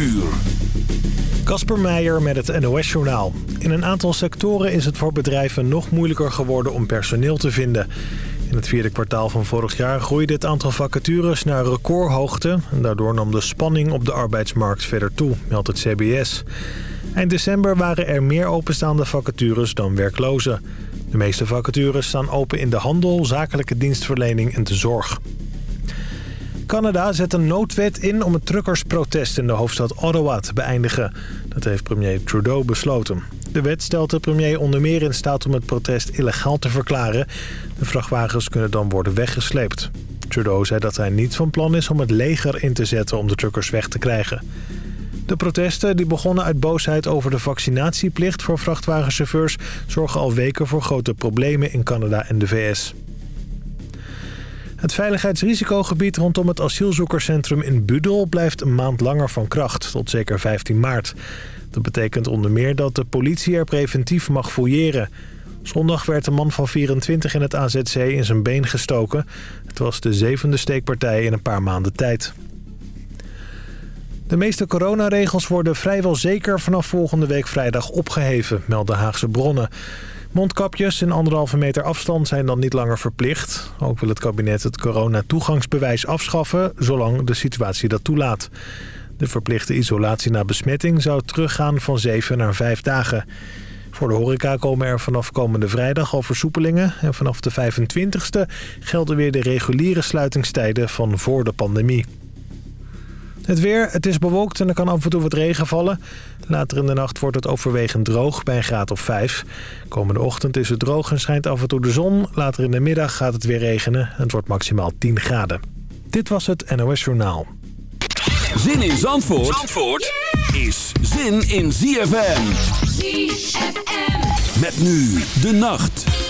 uur. Kasper Meijer met het NOS-journaal. In een aantal sectoren is het voor bedrijven nog moeilijker geworden om personeel te vinden. In het vierde kwartaal van vorig jaar groeide het aantal vacatures naar recordhoogte. En daardoor nam de spanning op de arbeidsmarkt verder toe, meldt het CBS. Eind december waren er meer openstaande vacatures dan werklozen. De meeste vacatures staan open in de handel, zakelijke dienstverlening en de zorg. Canada zet een noodwet in om het truckersprotest in de hoofdstad Ottawa te beëindigen. Dat heeft premier Trudeau besloten. De wet stelt de premier onder meer in staat om het protest illegaal te verklaren. De vrachtwagens kunnen dan worden weggesleept. Trudeau zei dat hij niet van plan is om het leger in te zetten om de truckers weg te krijgen. De protesten, die begonnen uit boosheid over de vaccinatieplicht voor vrachtwagenchauffeurs... zorgen al weken voor grote problemen in Canada en de VS. Het veiligheidsrisicogebied rondom het asielzoekerscentrum in Budel... blijft een maand langer van kracht, tot zeker 15 maart. Dat betekent onder meer dat de politie er preventief mag fouilleren. Zondag werd een man van 24 in het AZC in zijn been gestoken. Het was de zevende steekpartij in een paar maanden tijd. De meeste coronaregels worden vrijwel zeker vanaf volgende week vrijdag opgeheven, melden Haagse bronnen. Mondkapjes en anderhalve meter afstand zijn dan niet langer verplicht. Ook wil het kabinet het coronatoegangsbewijs afschaffen, zolang de situatie dat toelaat. De verplichte isolatie na besmetting zou teruggaan van 7 naar 5 dagen. Voor de horeca komen er vanaf komende vrijdag al versoepelingen... en vanaf de 25e gelden weer de reguliere sluitingstijden van voor de pandemie. Het weer, het is bewolkt en er kan af en toe wat regen vallen. Later in de nacht wordt het overwegend droog bij een graad of 5. Komende ochtend is het droog en schijnt af en toe de zon. Later in de middag gaat het weer regenen en het wordt maximaal 10 graden. Dit was het NOS Journaal. Zin in Zandvoort, Zandvoort is zin in ZFM. ZFM. Met nu de nacht.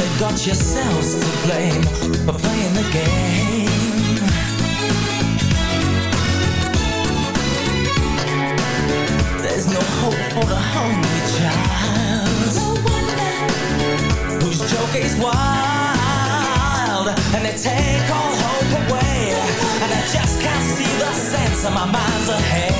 only got yourselves to blame for playing the game. There's no hope for the hungry child. Whose joke is wild and they take all hope away. And I just can't see the sense of my mind's ahead.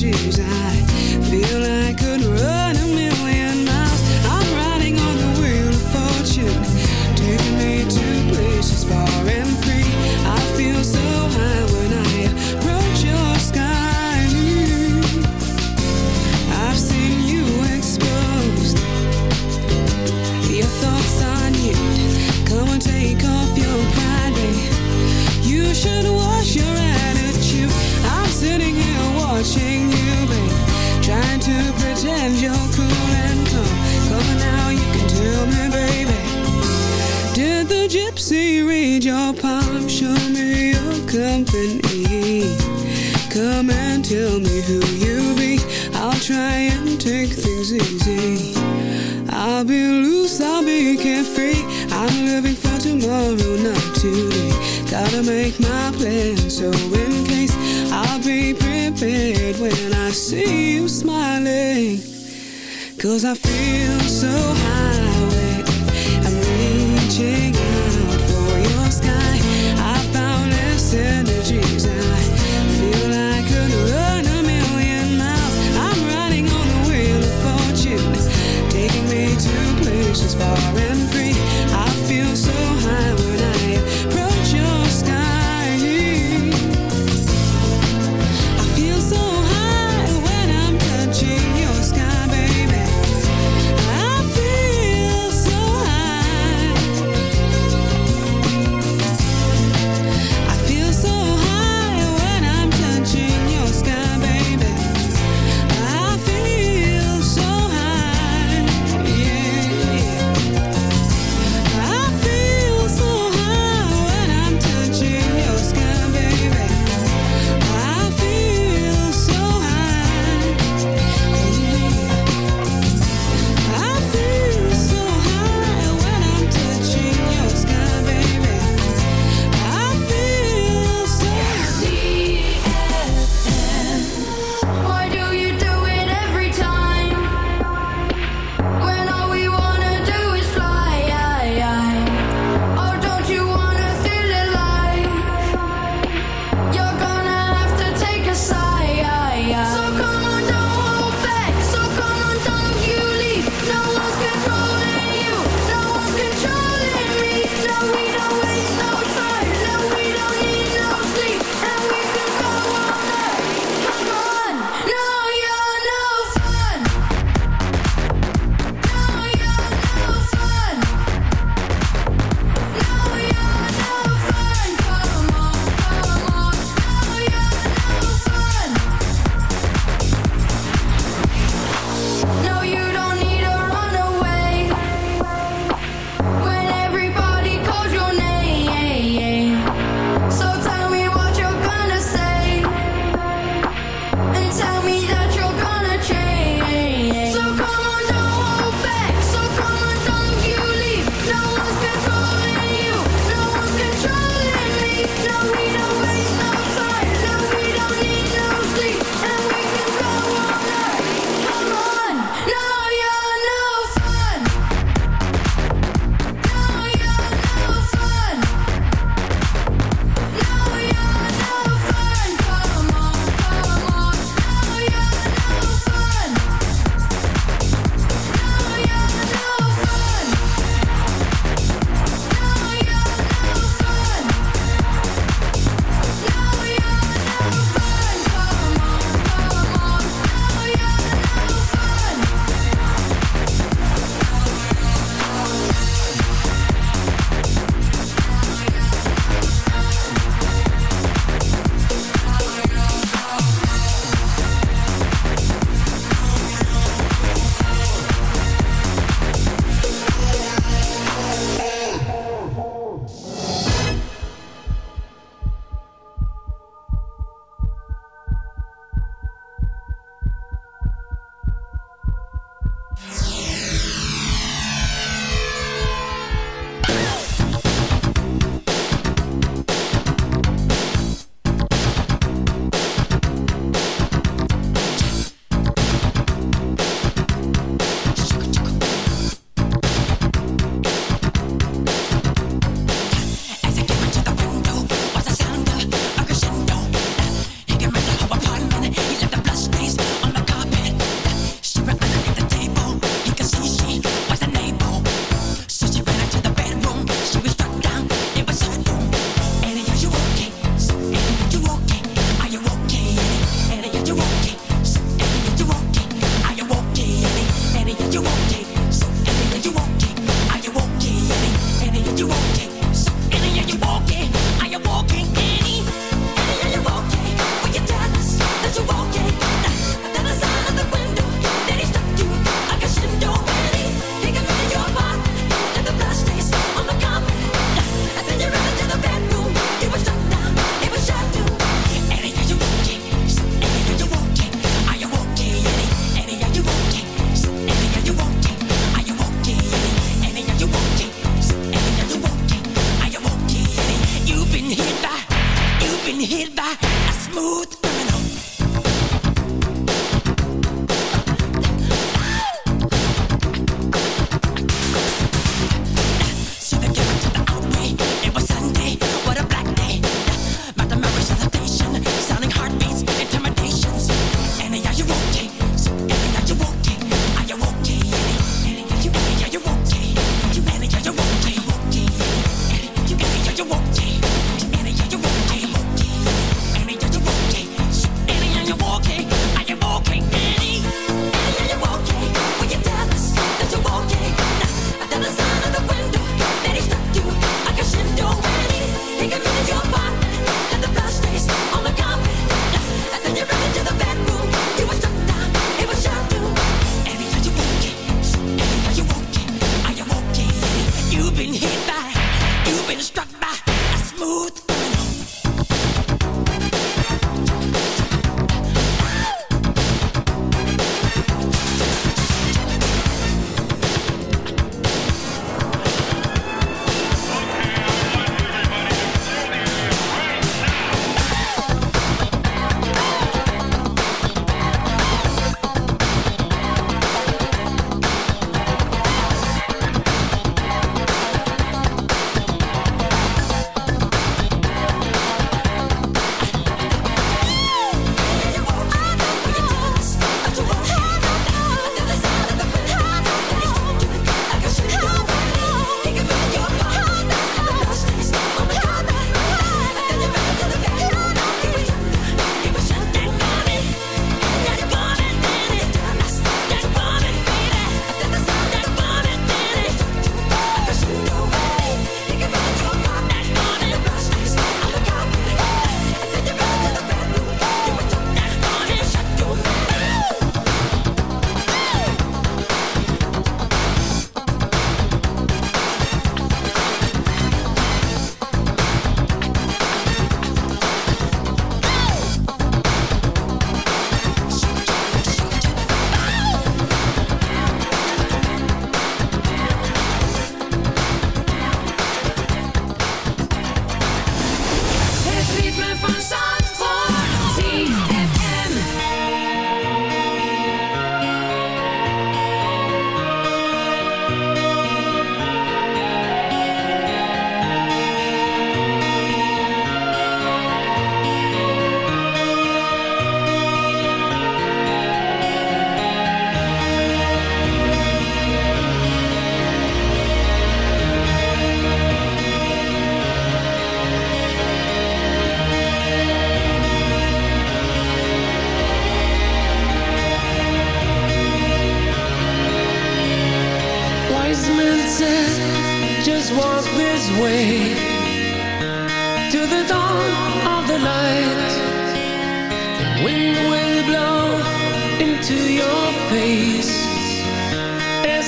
choose. I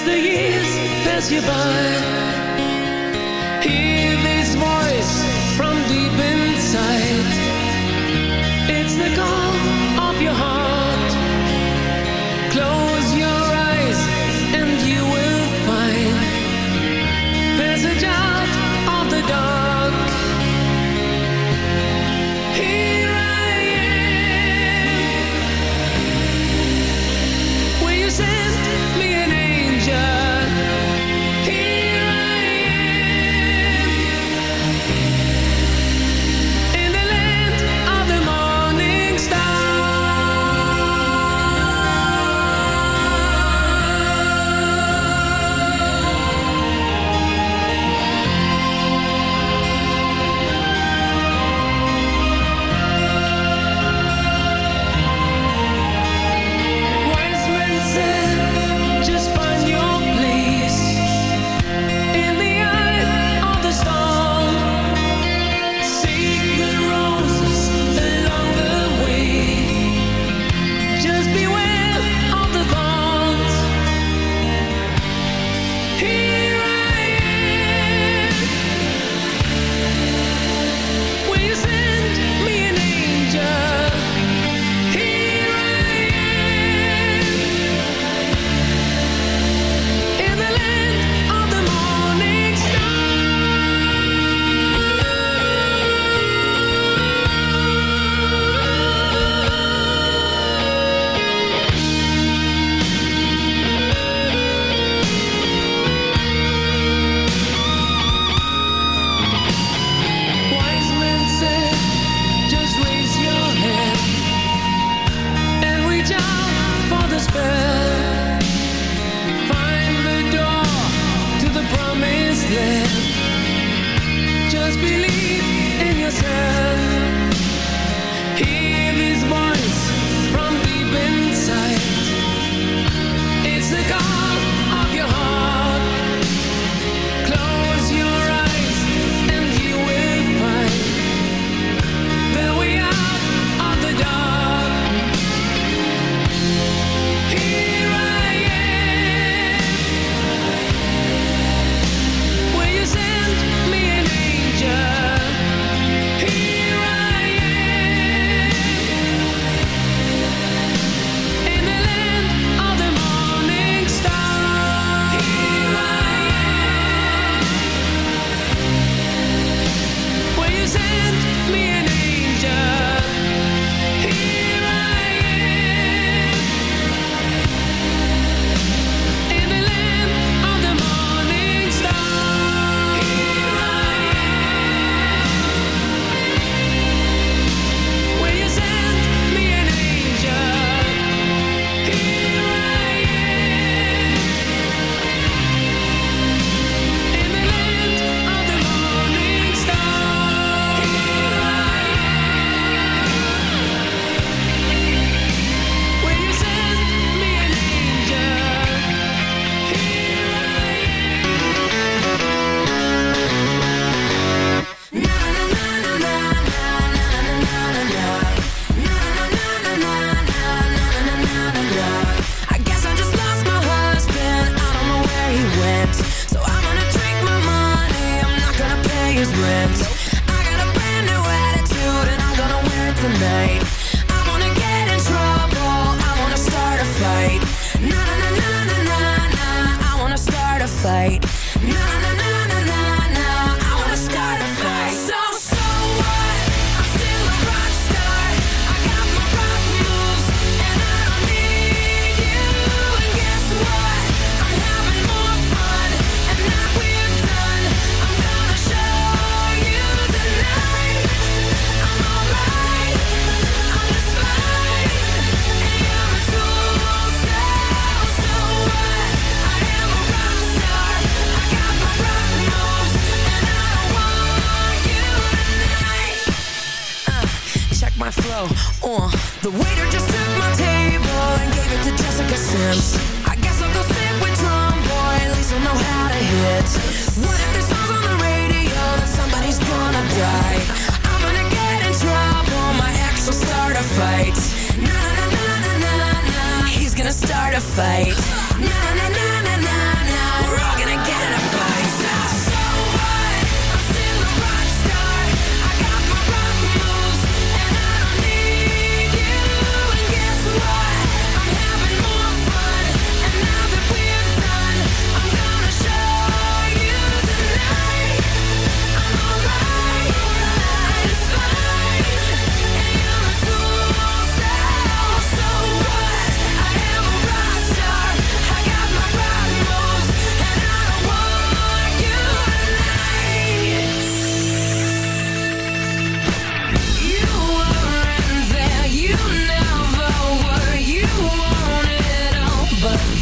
the years pass you by. Hear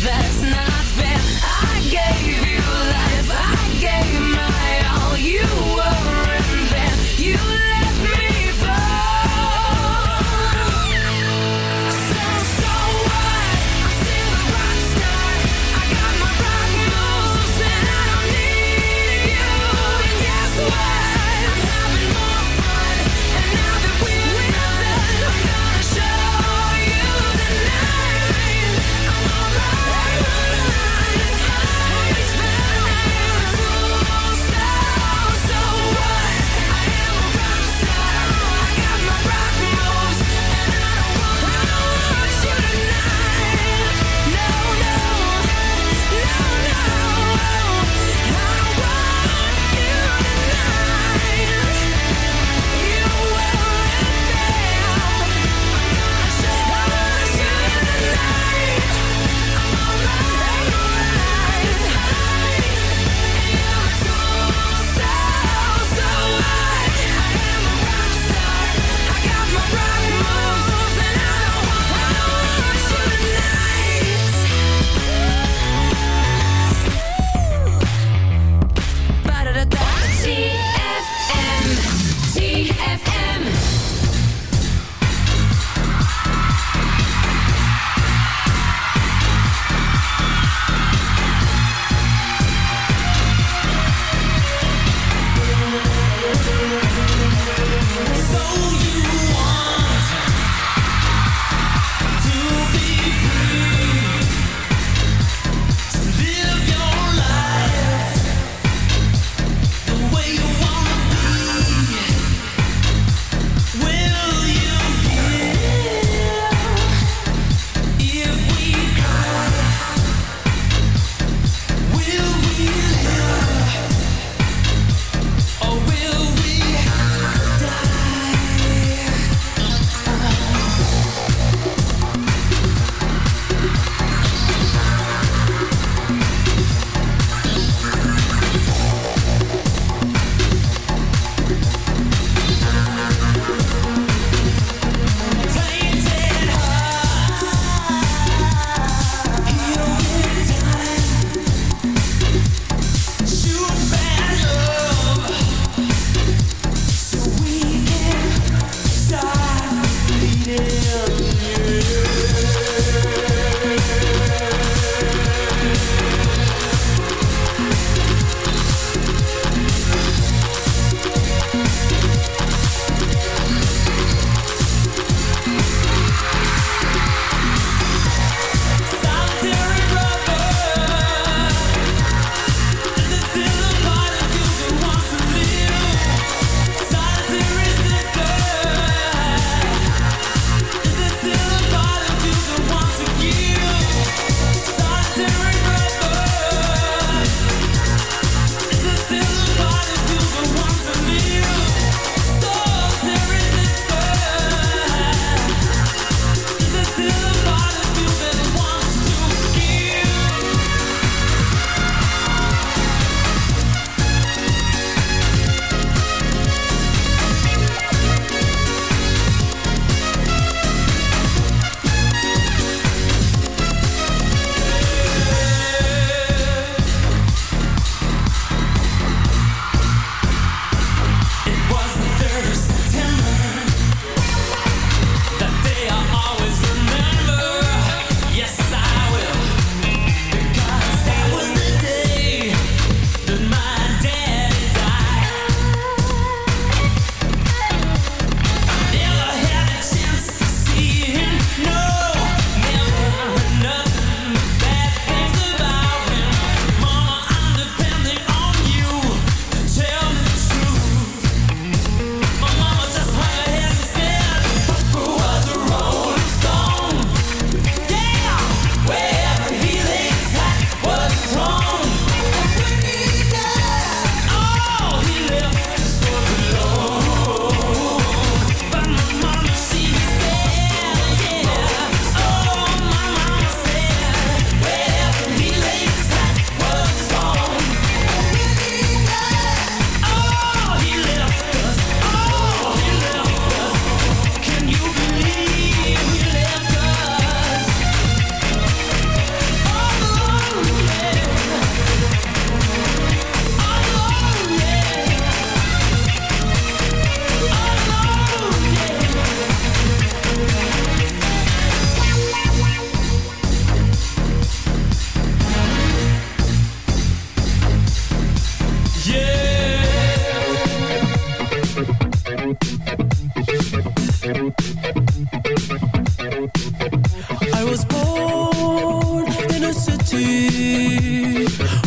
that's not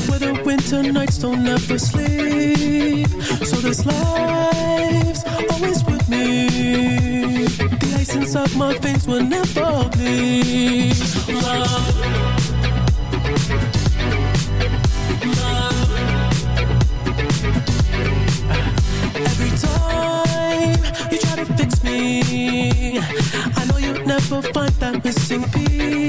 Where the winter nights don't ever sleep. So this life's always with me. The ice inside my veins will never bleed. Love. Love. Every time you try to fix me, I know you'll never find that missing piece.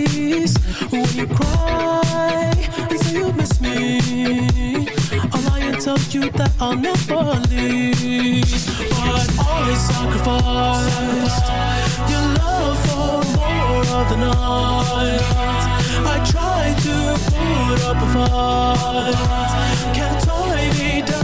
Tell you that I'll never leave. But always sacrifice your love for more of the night. I try to put up a fight, can't tie me down.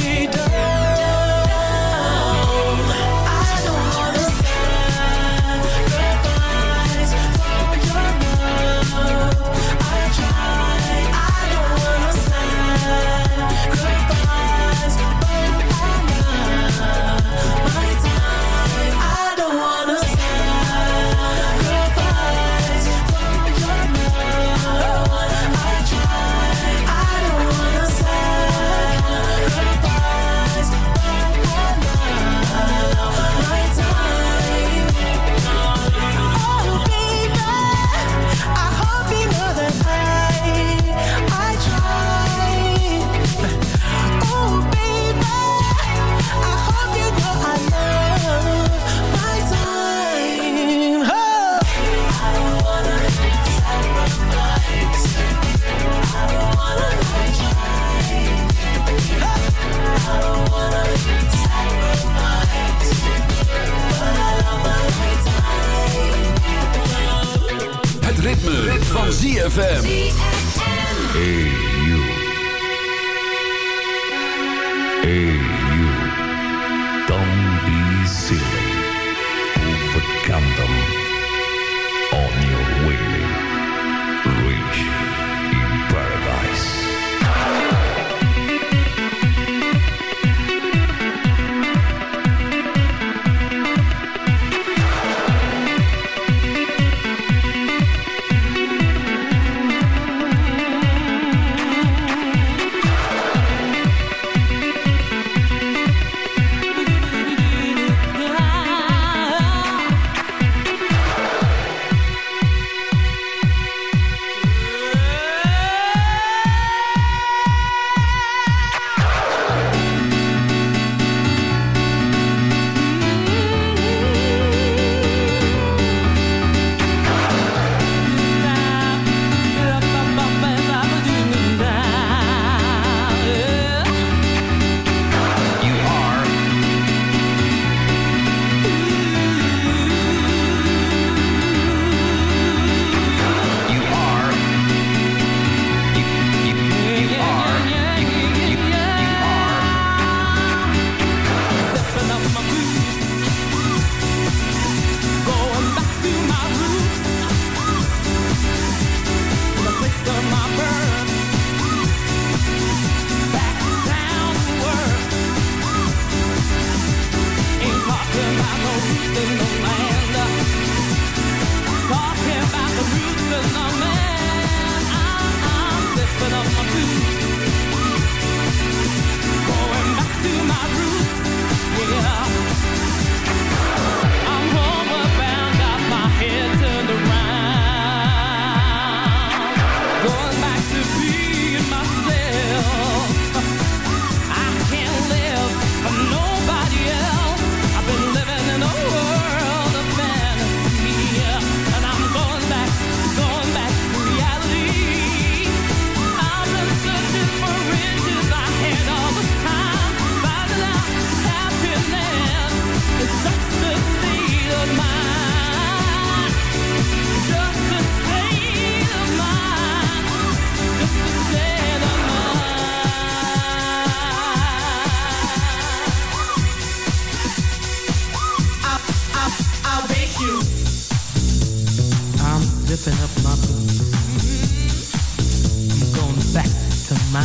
my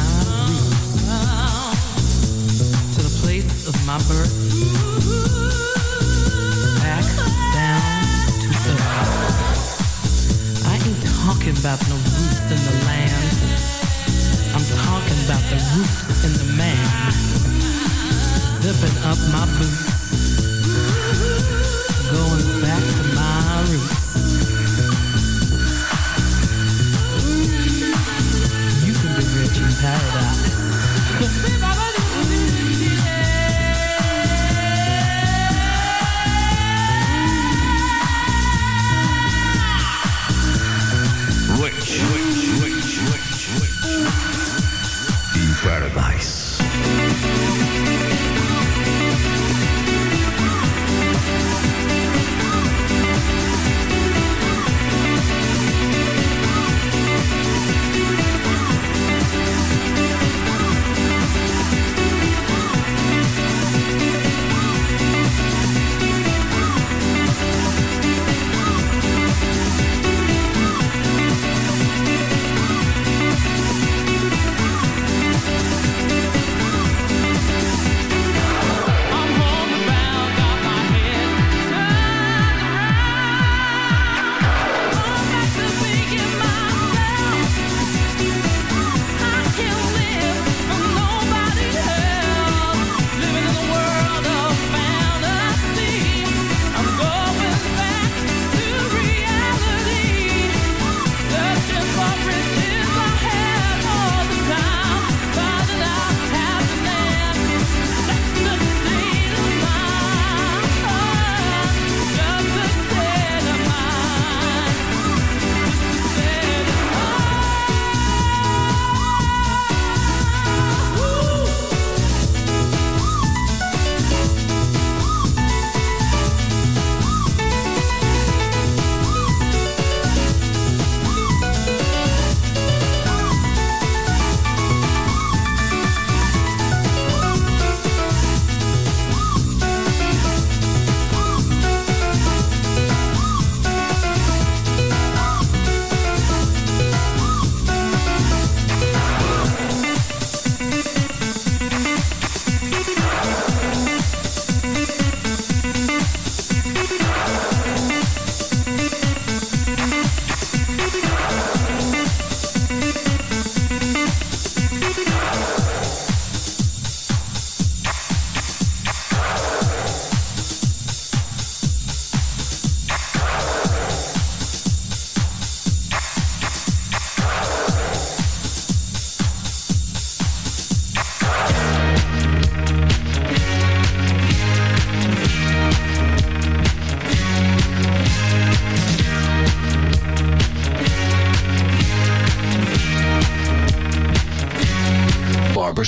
roots to the place of my birth. Back down to. I ain't talking about no roots in the land. I'm talking about the roots in the man. Up my boots ja.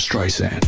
Streisand.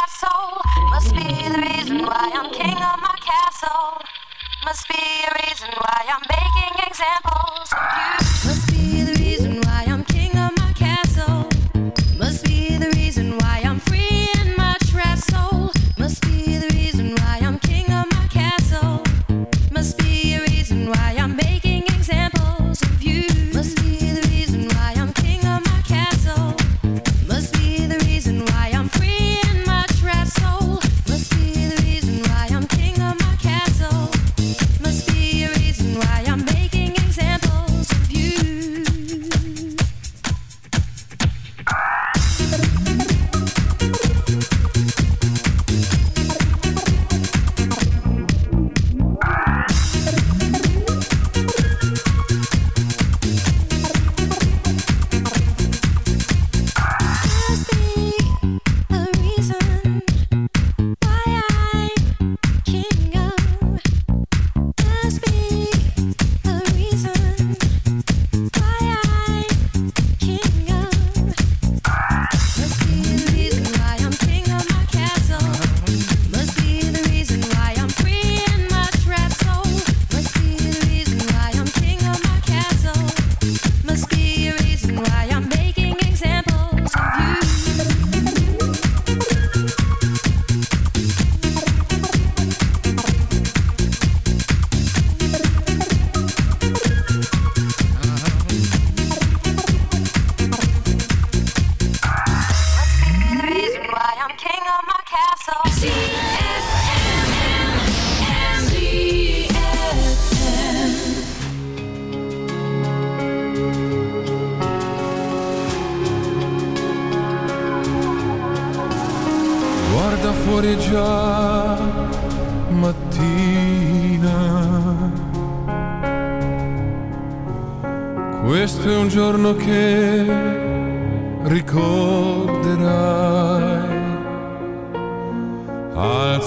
castle. Must be the reason why I'm king of my castle. Must be Guarda fuori già mattina. Questo è un giorno che ricorderà.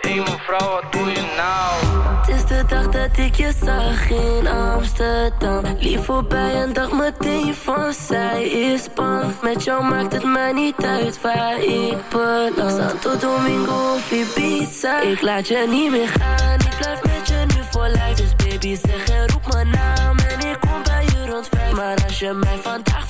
Één wat doe je nou? Het is de dag dat ik je zag in Amsterdam. Lief voorbij en dacht meteen van zij is bang. Met jou maakt het mij niet uit waar ik beland. Santo Domingo of. Ik laat je niet meer gaan. Ik blijf met je nu voor lijf. Dus baby zeg en roep mijn naam. En ik kom bij je rond vijf. Maar als je mij vandaag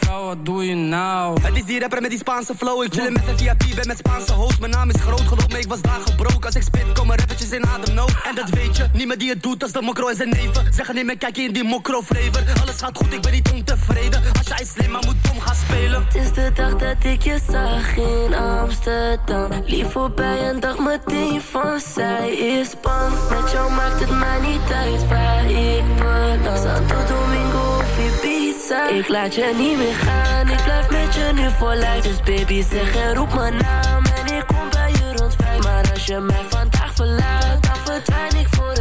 Mevrouw, wat doe je nou? Het is die rapper met die Spaanse flow. Ik chillen met een VIP, ben met Spaanse host. Mijn naam is groot, geloof me, ik was daar gebroken. Als ik spit, komen rappertjes in ademnood. En dat weet je, niemand die het doet als de mokro en zijn neven. Zeggen niet meer, kijk in die mokro flavor. Alles gaat goed, ik ben niet ontevreden. Als jij slim, maar moet dom gaan spelen. Het is de dag dat ik je zag in Amsterdam. Lief voorbij en dacht meteen van zij is bang. Met jou maakt het mij niet uit waar ik beland. Santo Domingo of Ik laat je niet meer gaan, ik blijf met je nu voor lijf. Dus baby zeg en roep mijn naam en ik kom bij je rond vijf. Maar als je mij vandaag verlaat, dan verdwijn ik voor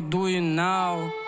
doing now.